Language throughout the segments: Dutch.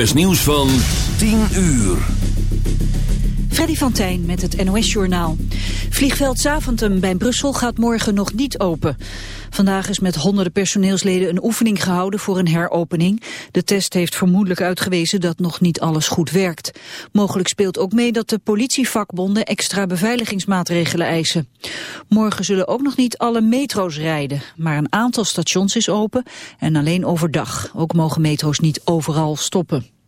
NOS nieuws van 10 uur. Freddy van Tijn met het NOS-journaal. Vliegveld Zaventem bij Brussel gaat morgen nog niet open. Vandaag is met honderden personeelsleden een oefening gehouden voor een heropening. De test heeft vermoedelijk uitgewezen dat nog niet alles goed werkt. Mogelijk speelt ook mee dat de politievakbonden extra beveiligingsmaatregelen eisen. Morgen zullen ook nog niet alle metro's rijden, maar een aantal stations is open en alleen overdag. Ook mogen metro's niet overal stoppen.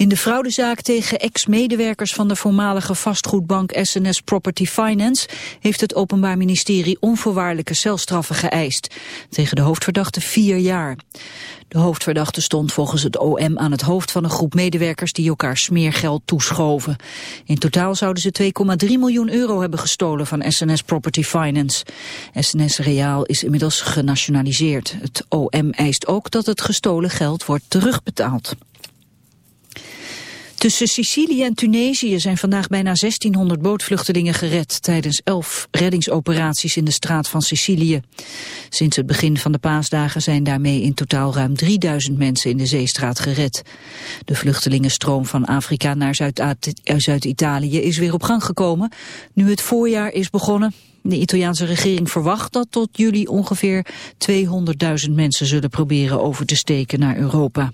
In de fraudezaak tegen ex-medewerkers van de voormalige vastgoedbank SNS Property Finance heeft het Openbaar Ministerie onvoorwaardelijke celstraffen geëist. Tegen de hoofdverdachte vier jaar. De hoofdverdachte stond volgens het OM aan het hoofd van een groep medewerkers die elkaar smeergeld toeschoven. In totaal zouden ze 2,3 miljoen euro hebben gestolen van SNS Property Finance. SNS Reaal is inmiddels genationaliseerd. Het OM eist ook dat het gestolen geld wordt terugbetaald. Tussen Sicilië en Tunesië zijn vandaag bijna 1600 bootvluchtelingen gered tijdens elf reddingsoperaties in de straat van Sicilië. Sinds het begin van de paasdagen zijn daarmee in totaal ruim 3000 mensen in de zeestraat gered. De vluchtelingenstroom van Afrika naar Zuid-Italië is weer op gang gekomen, nu het voorjaar is begonnen. De Italiaanse regering verwacht dat tot juli ongeveer 200.000 mensen zullen proberen over te steken naar Europa.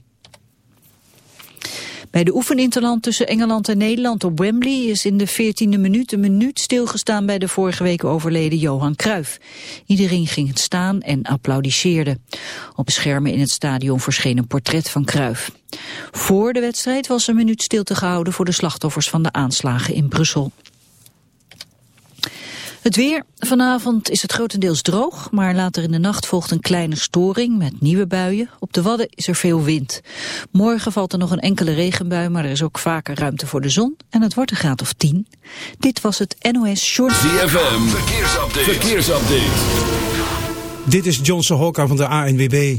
Bij de oefeninterland tussen Engeland en Nederland op Wembley is in de 14e minuut een minuut stilgestaan bij de vorige week overleden Johan Cruijff. Iedereen ging het staan en applaudisseerde. Op schermen in het stadion verscheen een portret van Cruijff. Voor de wedstrijd was een minuut stilte gehouden voor de slachtoffers van de aanslagen in Brussel. Het weer. Vanavond is het grotendeels droog, maar later in de nacht volgt een kleine storing met nieuwe buien. Op de Wadden is er veel wind. Morgen valt er nog een enkele regenbui, maar er is ook vaker ruimte voor de zon. En het wordt een graad of 10. Dit was het NOS Short. ZFM. Verkeersupdate. Verkeersupdate. Dit is Johnson Hokka van de ANWB.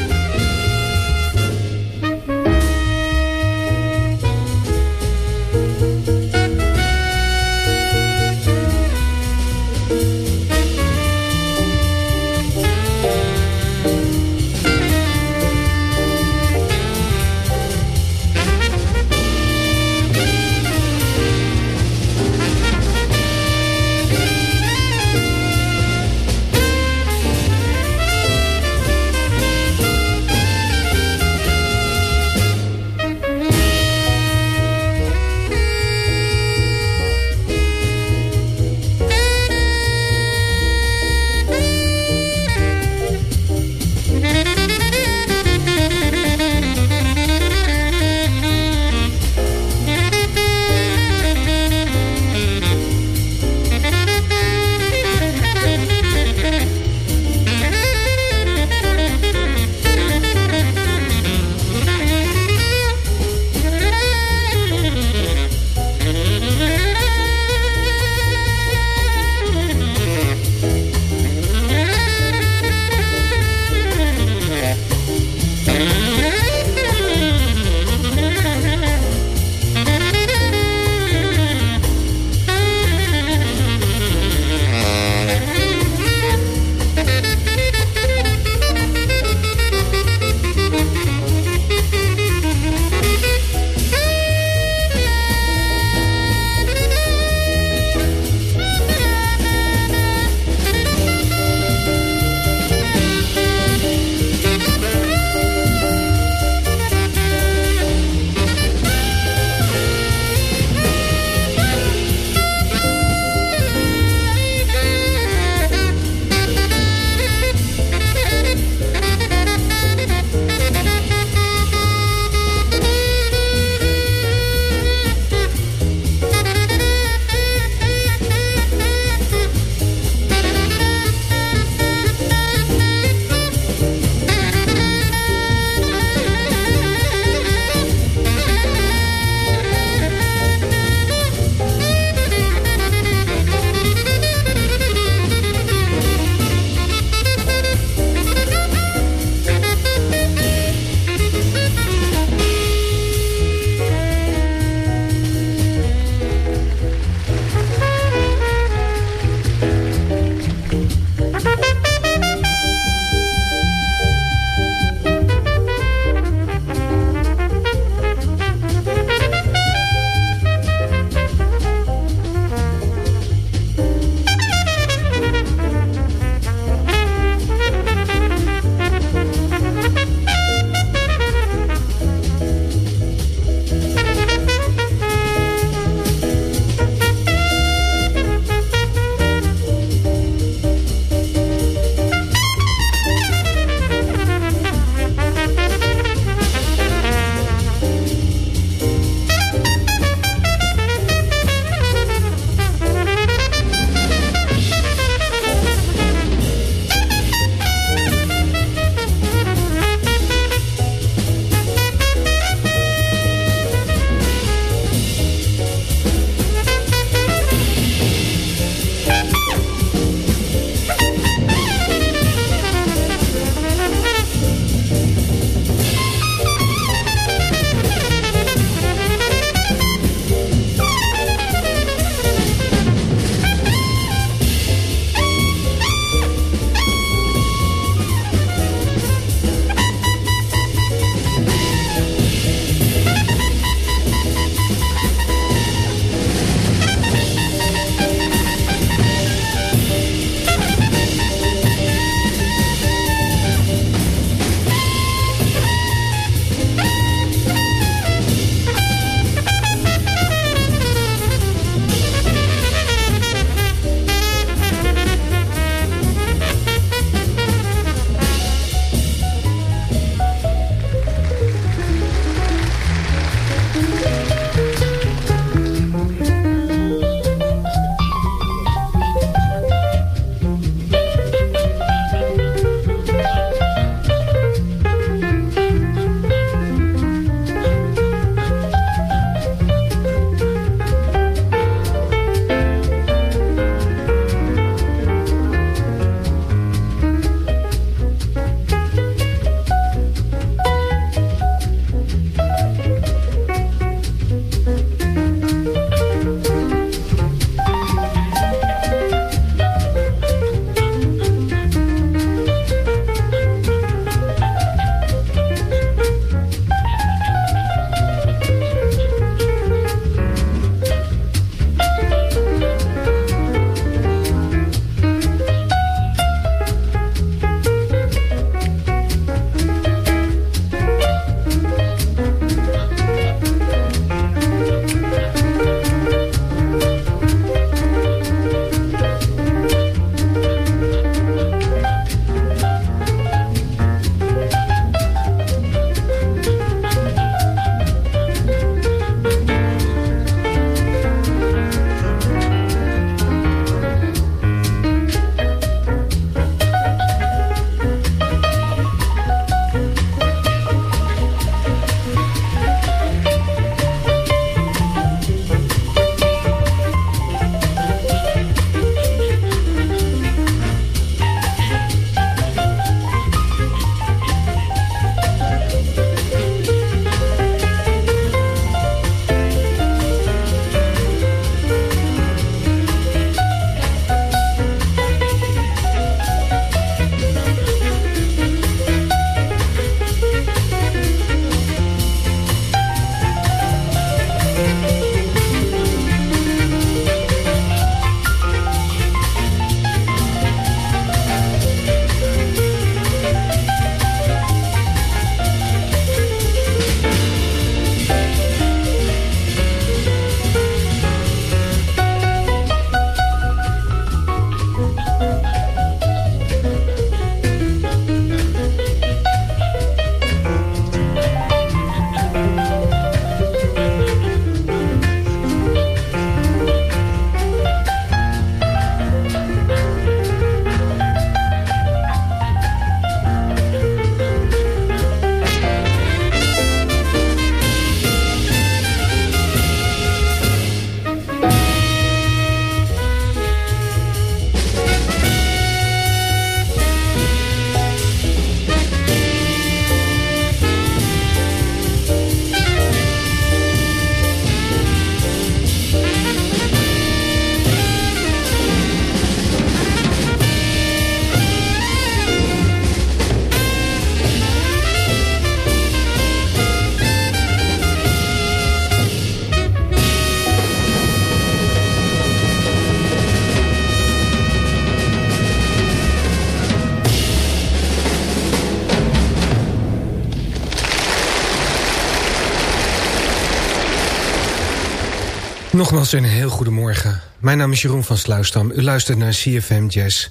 Nogmaals een heel goedemorgen. Mijn naam is Jeroen van Sluisdam. U luistert naar CFM Jazz.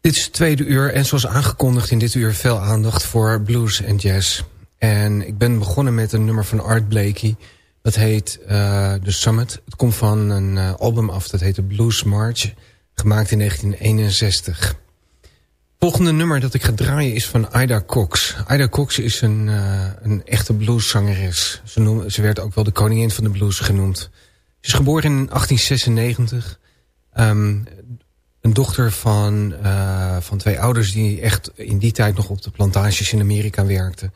Dit is het tweede uur en zoals aangekondigd in dit uur veel aandacht voor blues en jazz. En ik ben begonnen met een nummer van Art Blakey. Dat heet uh, The Summit. Het komt van een uh, album af, dat heet The Blues March. Gemaakt in 1961. Volgende nummer dat ik ga draaien is van Ida Cox. Ida Cox is een, uh, een echte blueszangeres. Ze, ze werd ook wel de koningin van de blues genoemd. Ze is geboren in 1896. Um, een dochter van, uh, van twee ouders die echt in die tijd nog op de plantages in Amerika werkten.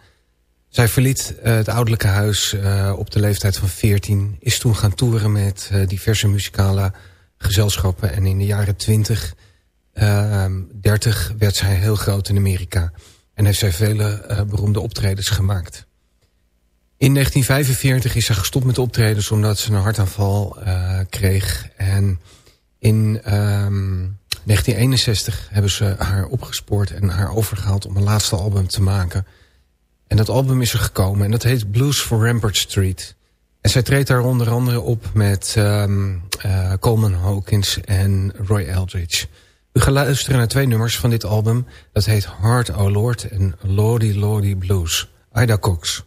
Zij verliet uh, het ouderlijke huis op de leeftijd van 14. Is toen gaan toeren met diverse muzikale gezelschappen. En in de jaren 20, 30 werd zij heel groot in Amerika. En heeft zij vele beroemde optredens gemaakt. In 1945 is zij gestopt met optredens omdat ze een hartaanval kreeg. En in um, 1961 hebben ze haar opgespoord en haar overgehaald om een laatste album te maken. En dat album is er gekomen en dat heet Blues for Rampart Street. En zij treedt daar onder andere op met uh, Coleman Hawkins en Roy Eldridge. U gaat luisteren naar twee nummers van dit album. Dat heet Heart O Lord en Lordy Lordy Blues. Ida Cox.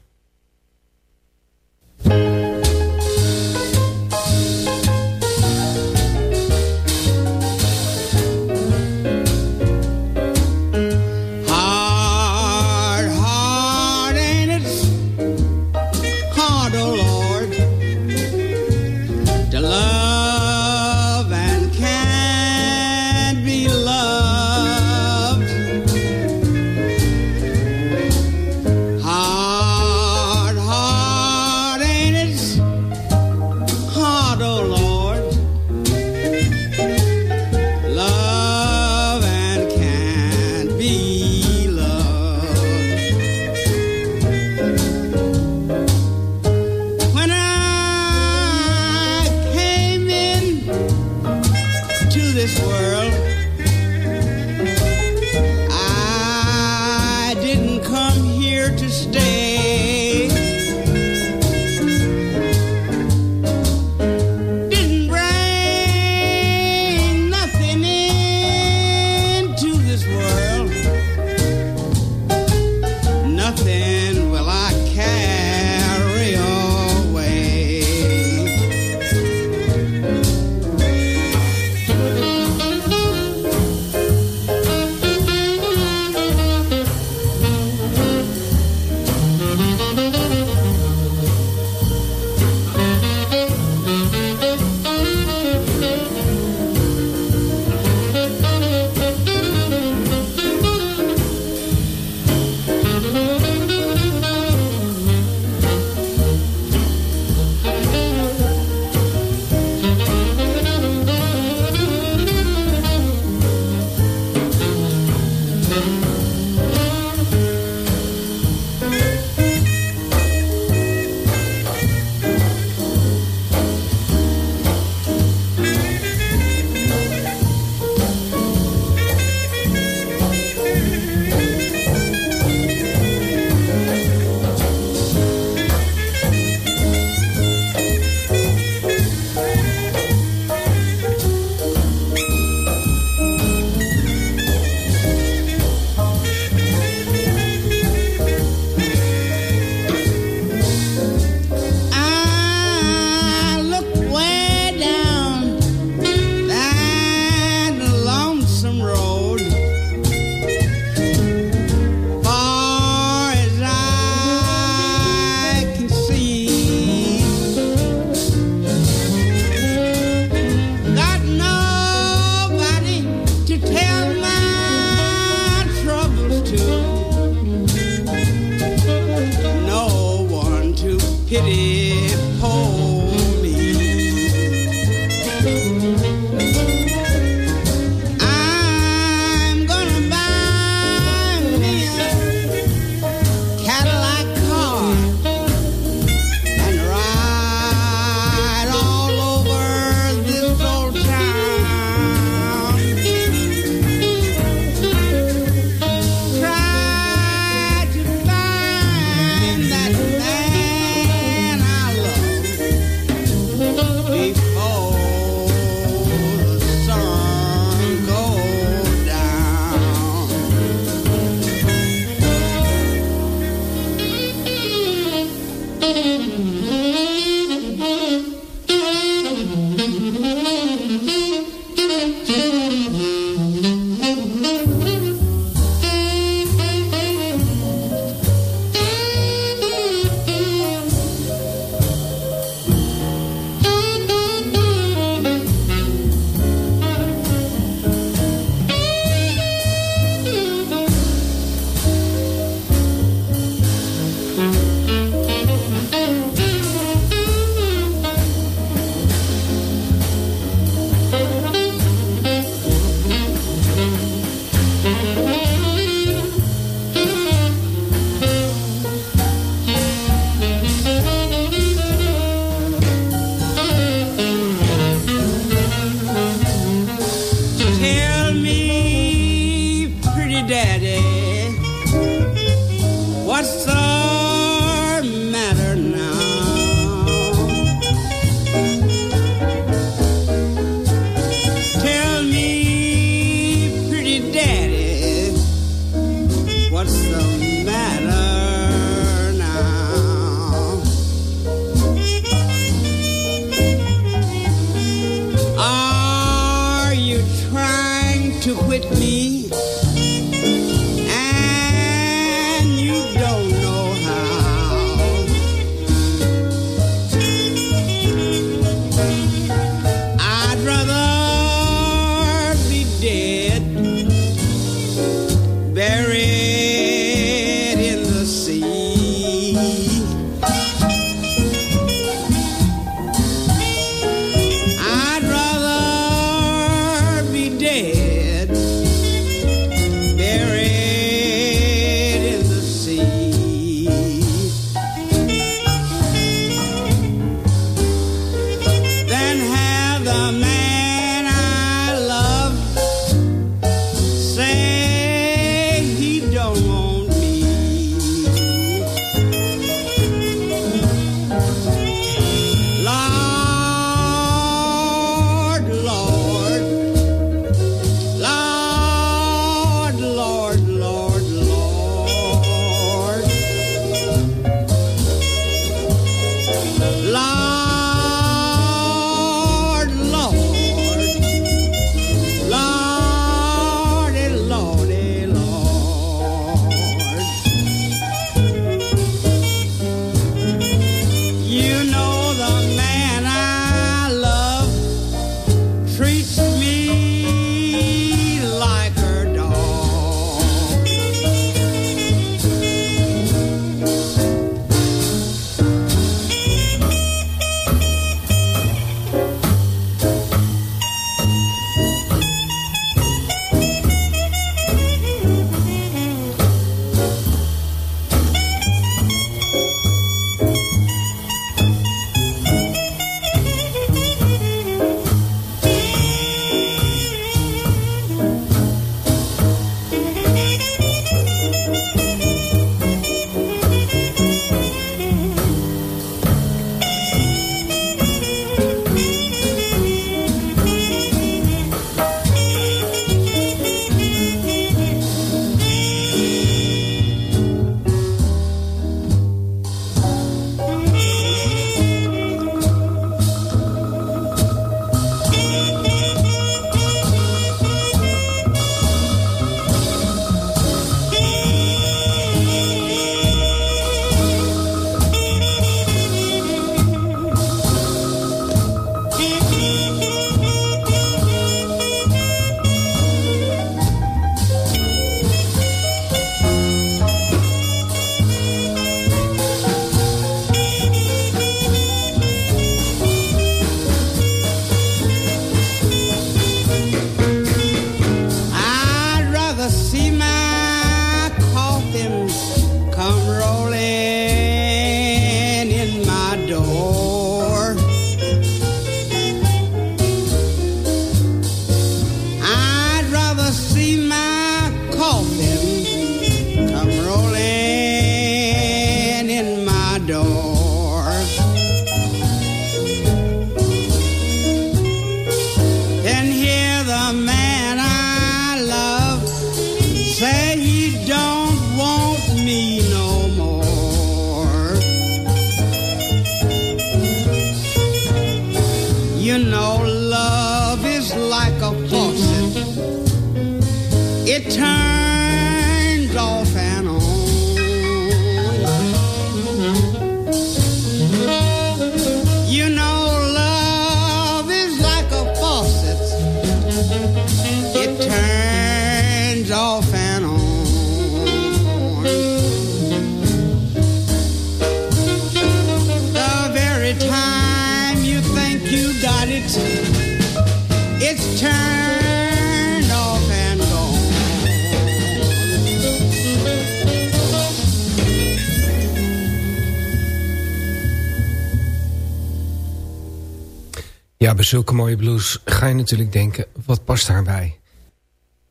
Bij zulke mooie blues ga je natuurlijk denken, wat past daarbij?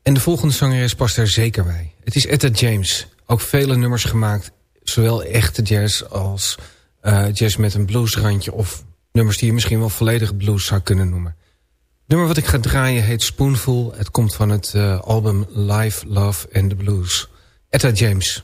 En de volgende zangeres past daar zeker bij. Het is Etta James. Ook vele nummers gemaakt, zowel echte jazz als eh, jazz met een bluesrandje... of nummers die je misschien wel volledige blues zou kunnen noemen. Het nummer wat ik ga draaien heet Spoonful. Het komt van het eh, album Live, Love and the Blues. Etta James.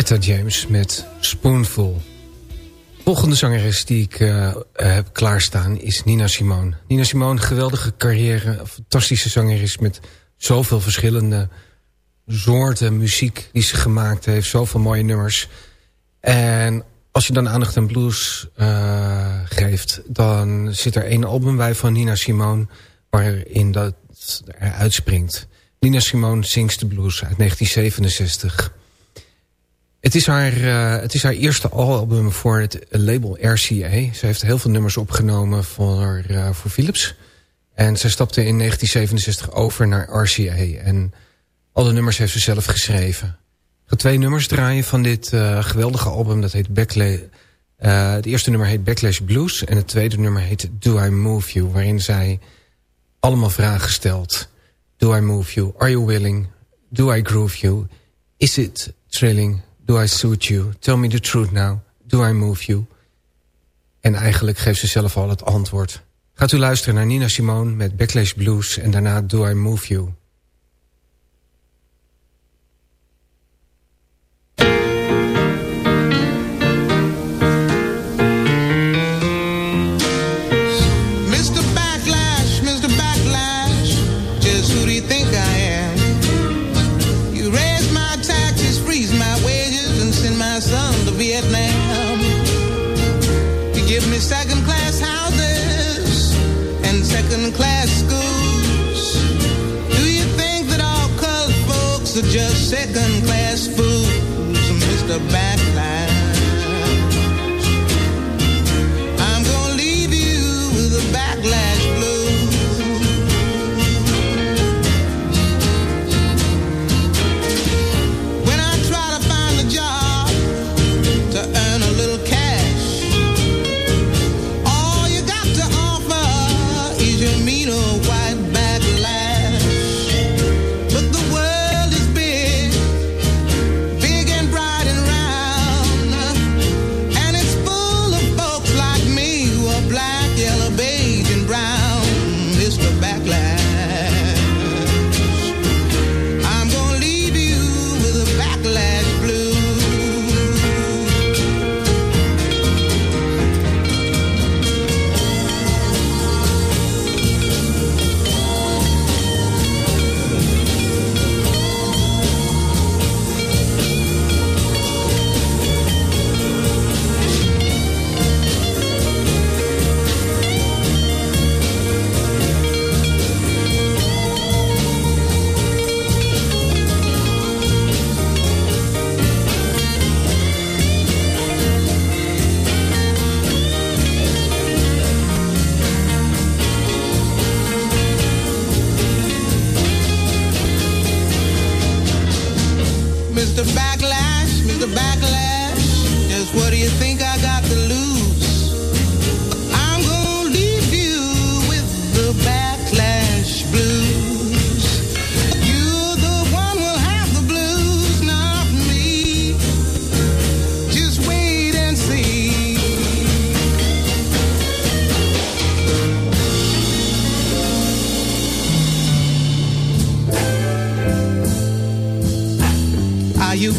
Etta James met Spoonful. Volgende zangeres die ik uh, heb klaarstaan is Nina Simone. Nina Simone, geweldige carrière, fantastische zangeres... met zoveel verschillende soorten muziek die ze gemaakt heeft. Zoveel mooie nummers. En als je dan aandacht aan blues uh, geeft... dan zit er één album bij van Nina Simone... waarin dat er uitspringt. Nina Simone Sings the Blues uit 1967... Het is, haar, uh, het is haar eerste album voor het label RCA. Ze heeft heel veel nummers opgenomen voor, uh, voor Philips. En ze stapte in 1967 over naar RCA. En alle nummers heeft ze zelf geschreven. Ik ga twee nummers draaien van dit uh, geweldige album. Dat heet Backlash. het eerste nummer heet Backlash Blues. En het tweede nummer heet Do I Move You. Waarin zij allemaal vragen stelt. Do I move you? Are you willing? Do I groove you? Is it thrilling? Do I suit you? Tell me the truth now. Do I move you? En eigenlijk geeft ze zelf al het antwoord. Gaat u luisteren naar Nina Simone met Backlash Blues... en daarna Do I Move You? Just second class fools, Mr. Backlash.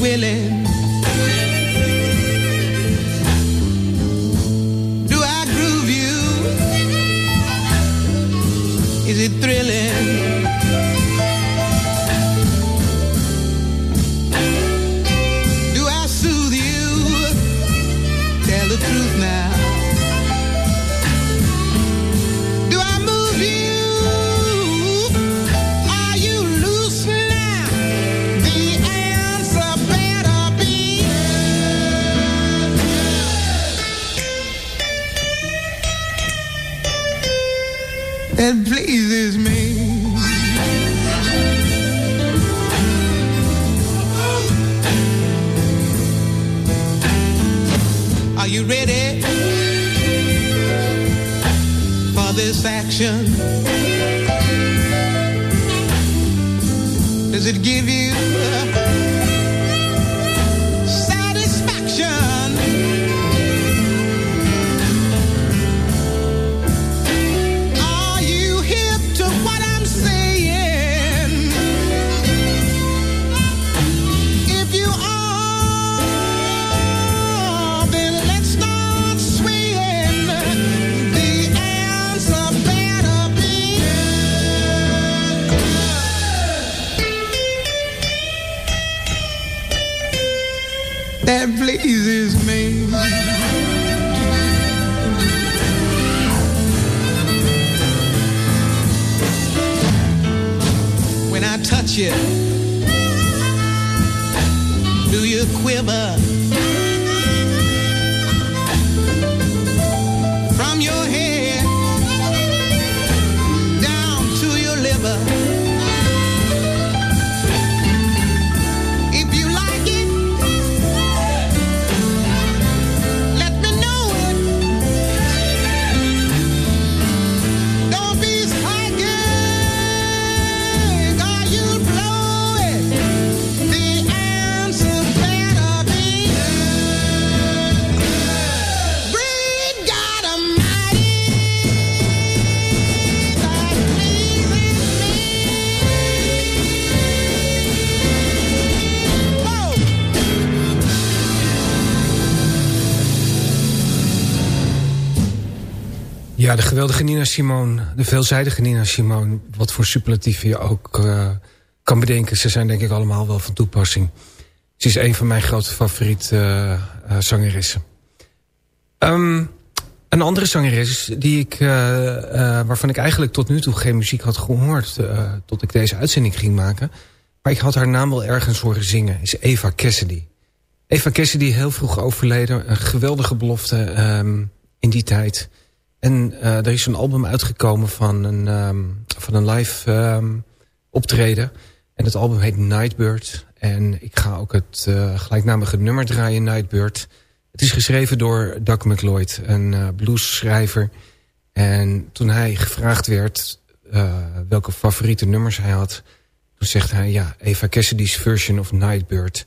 Willing? Touch you, do you quiver? Ja, de geweldige Nina Simone. De veelzijdige Nina Simone. Wat voor superlatieven je ook eh, kan bedenken. Ze zijn denk ik allemaal wel van toepassing. Ze is een van mijn grote favoriete eh, zangeressen. Ehm, een andere zangeres die ik, waarvan ik eigenlijk tot nu toe geen muziek had gehoord... eh, tot ik deze uitzending ging maken... maar ik had haar naam wel ergens horen zingen... is Eva Cassidy. Eva Cassidy, heel vroeg overleden. Een geweldige belofte ehm, in die tijd... En eh, er is een album uitgekomen van een, ehm, van een live ehm, optreden. En het album heet Nightbird. En ik ga ook het eh, gelijknamige nummer draaien, Nightbird. Het is geschreven door Doug McLeod, een uh, bluesschrijver. En toen hij gevraagd werd uh, welke favoriete nummers hij had... toen zegt hij, ja, Eva Cassidy's version of Nightbird...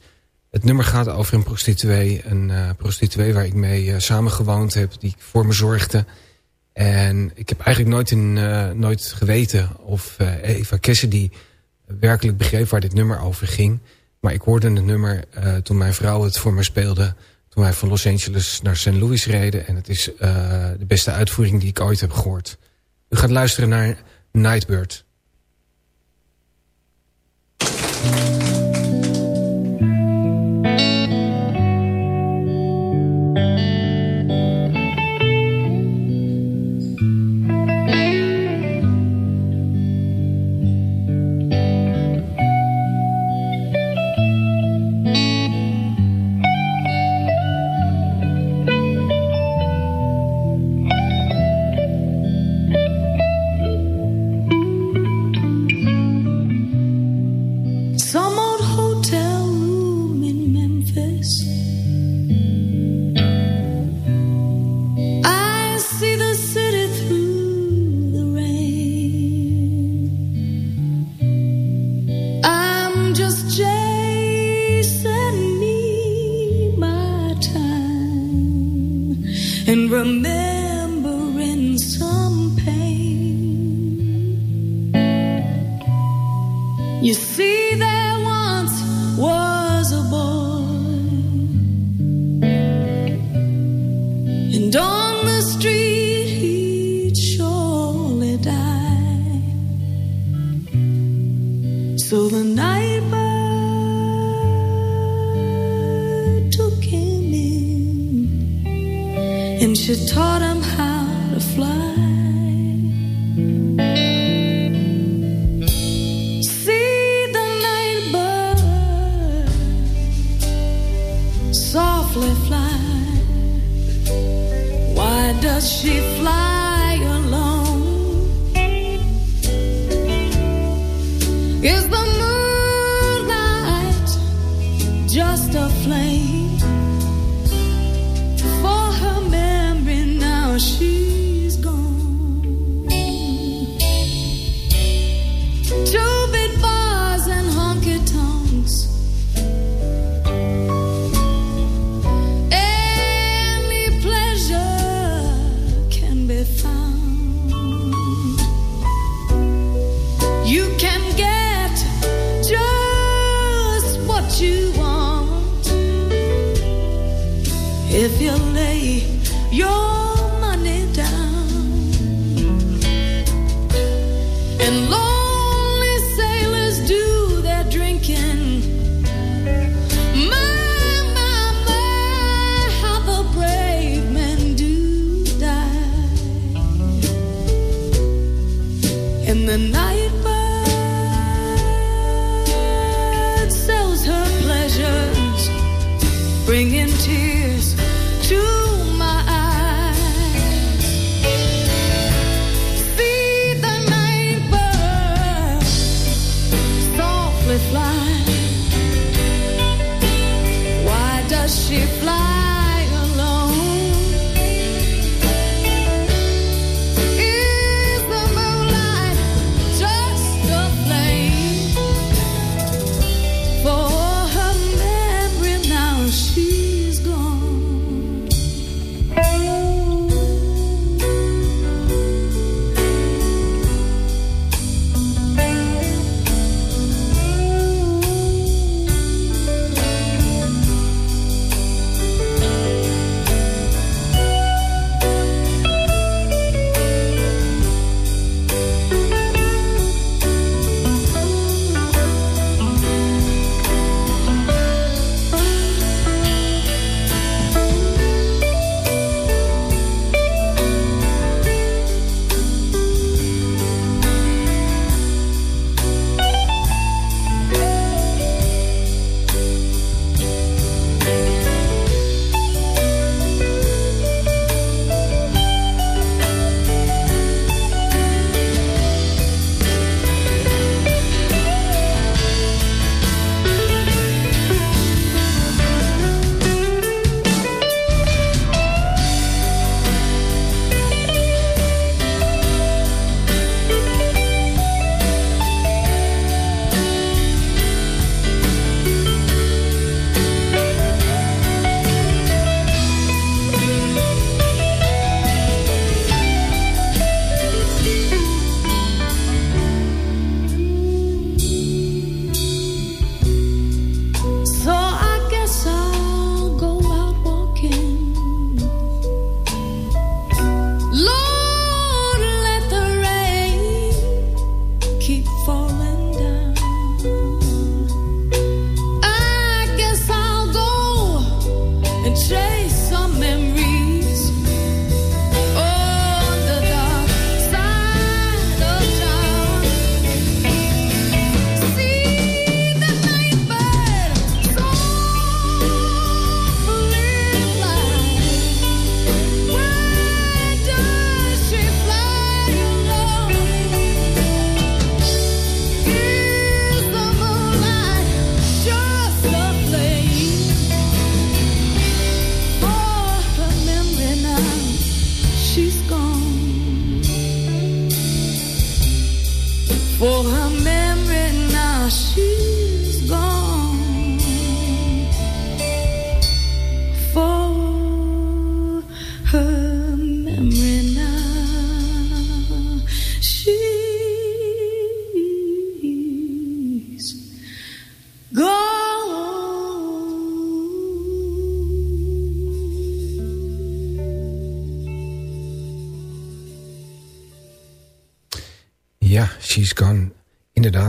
Het nummer gaat over een prostituee. Een uh, prostituee waar ik mee uh, samen gewoond heb. Die voor me zorgde. En ik heb eigenlijk nooit, in, uh, nooit geweten of uh, Eva Cassidy werkelijk begreep waar dit nummer over ging. Maar ik hoorde het nummer uh, toen mijn vrouw het voor me speelde. Toen wij van Los Angeles naar St. Louis reden. En het is de beste uitvoering die ik ooit heb gehoord. U gaat luisteren naar Nightbird. does she fly?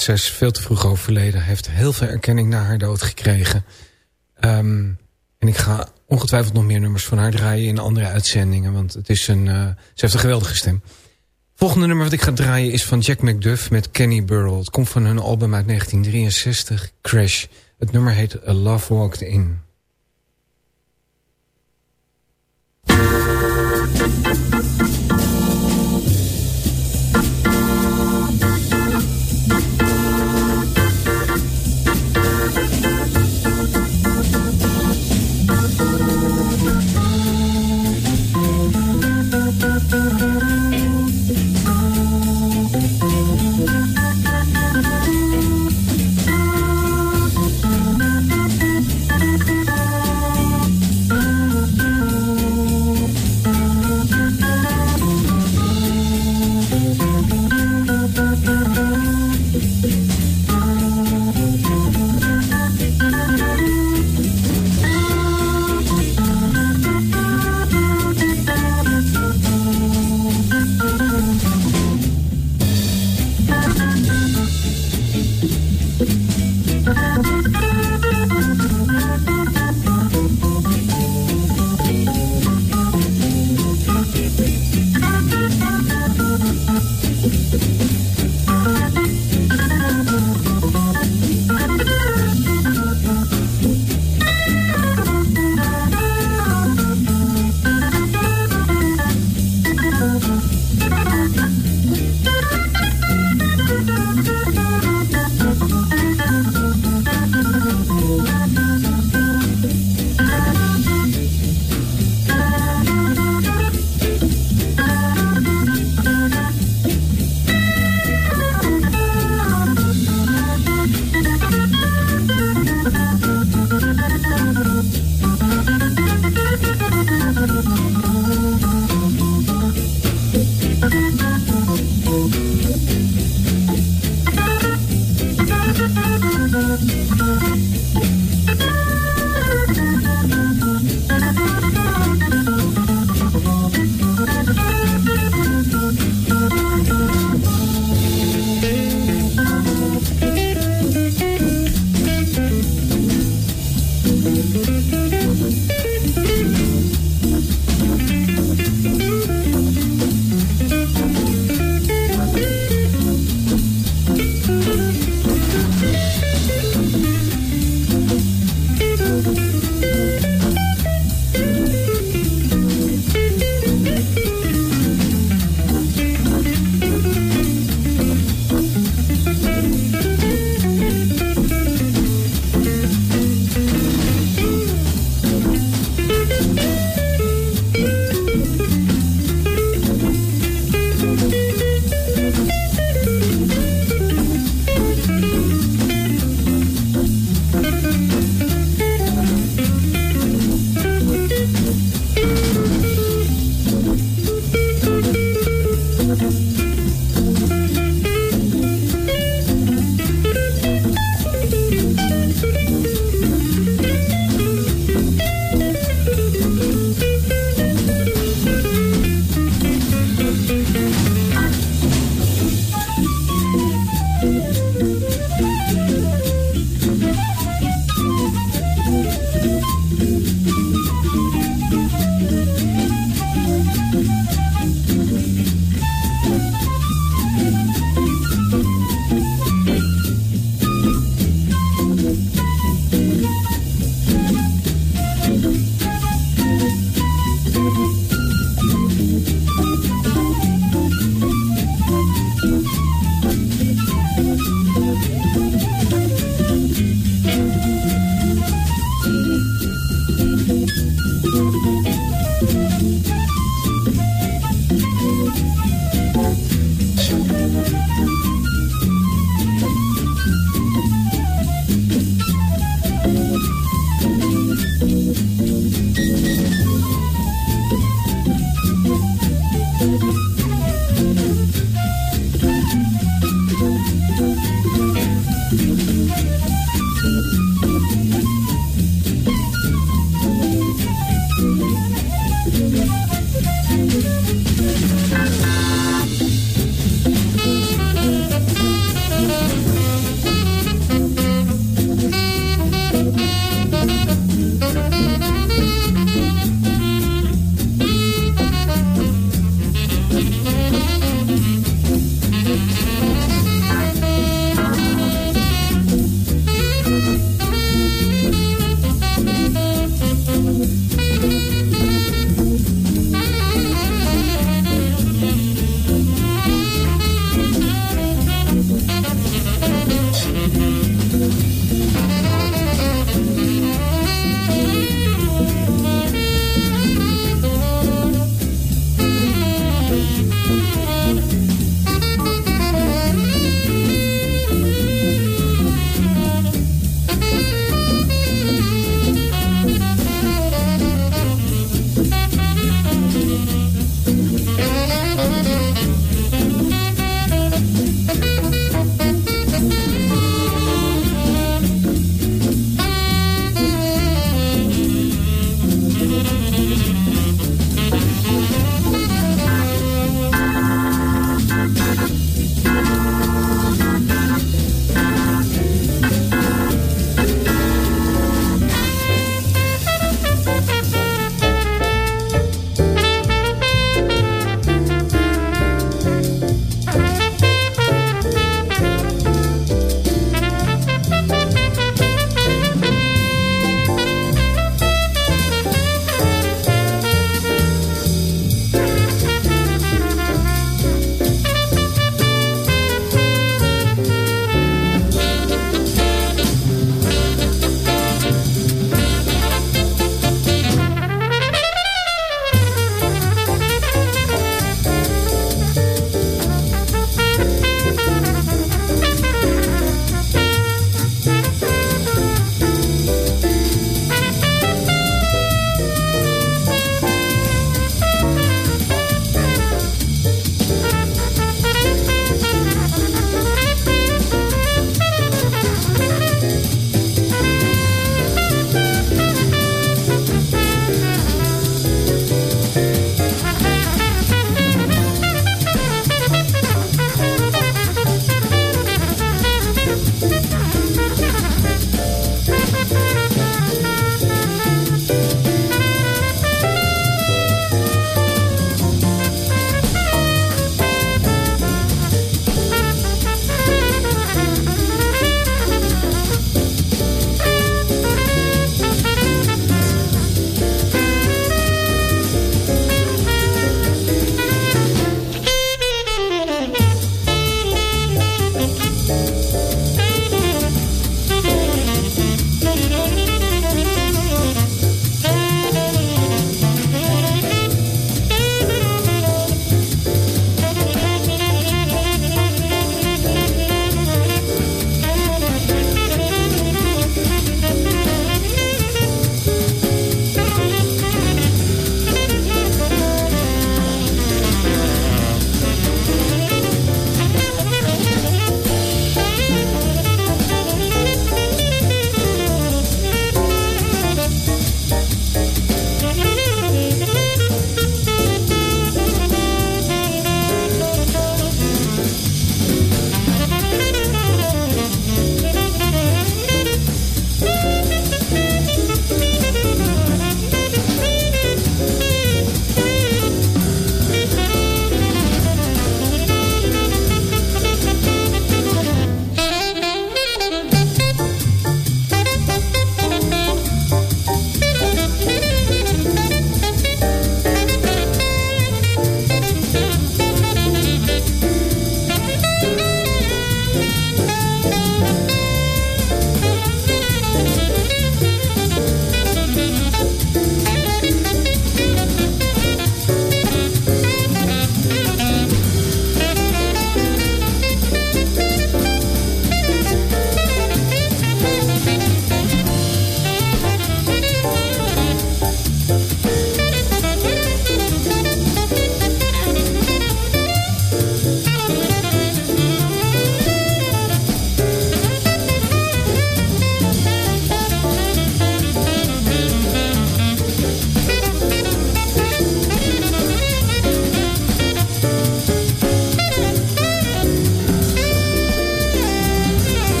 Zij is veel te vroeg overleden. Heeft heel veel erkenning na haar dood gekregen. Ehm, en ik ga ongetwijfeld nog meer nummers van haar draaien in andere uitzendingen. Want het is een, eh, ze heeft een geweldige stem. Volgende nummer wat ik ga draaien is van Jack McDuff met Kenny Burrell. Het komt van hun album uit 1963, Crash. Het nummer heet A Love Walked In.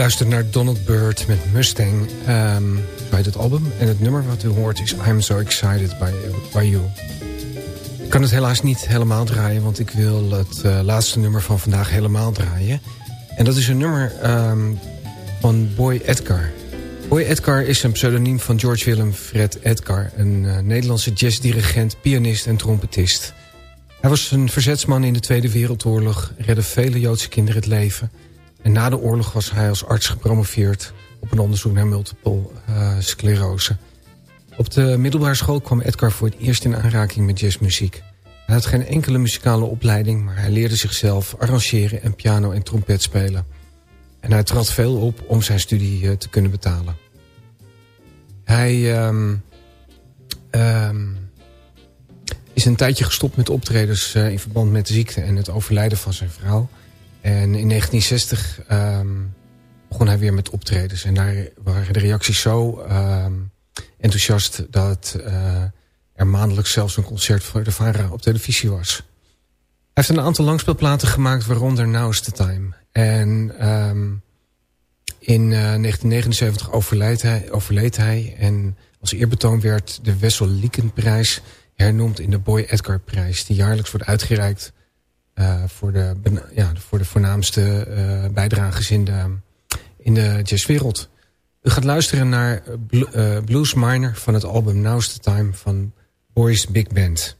Luistert naar Donald Byrd met Mustang. Zo heet het album. En het nummer wat u hoort is I'm So Excited by, by You. Ik kan het helaas niet helemaal draaien... want ik wil het uh, laatste nummer van vandaag helemaal draaien. En dat is een nummer um, van Boy Edgar. Boy Edgar is een pseudoniem van George Willem Fred Edgar... een uh, Nederlandse jazzdirigent, pianist en trompetist. Hij was een verzetsman in de Tweede Wereldoorlog... redde vele Joodse kinderen het leven... En na de oorlog was hij als arts gepromoveerd op een onderzoek naar multiple uh, sclerose. Op de middelbare school kwam Edgar voor het eerst in aanraking met jazzmuziek. Hij had geen enkele muzikale opleiding, maar hij leerde zichzelf arrangeren en piano en trompet spelen. En hij trad veel op om zijn studie uh, te kunnen betalen. Hij um, um, is een tijdje gestopt met optredens uh, in verband met de ziekte en het overlijden van zijn vrouw. En in 1960 um, begon hij weer met optredens. En daar waren de reacties zo um, enthousiast... dat uh, er maandelijks zelfs een concert voor de VARA op televisie was. Hij heeft een aantal langspeelplaten gemaakt, waaronder Now's the Time. En um, in uh, 1979 overleed hij, overleed hij. En als eerbetoon werd de Wessel Liekenprijs hernoemd in de Boy Edgar prijs... die jaarlijks wordt uitgereikt voor, de, ja, voor de voornaamste uh, bijdragers in de, in de jazzwereld. U gaat luisteren naar uh, Blues Miner van het album Now's the Time van Boys Big Band.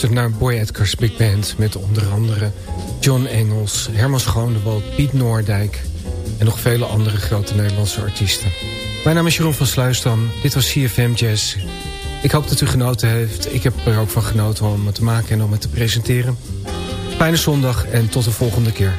Luistert naar Boy Edgar's Big Band... met onder andere John Engels, Herman Schoonewald, Piet Noordijk... en nog vele andere grote Nederlandse artiesten. Mijn naam is Jeroen van Sluisdam. Dit was CFM Jazz. Ik hoop dat u genoten heeft. Ik heb er ook van genoten om het te maken en om het te presenteren. Fijne zondag en tot de volgende keer.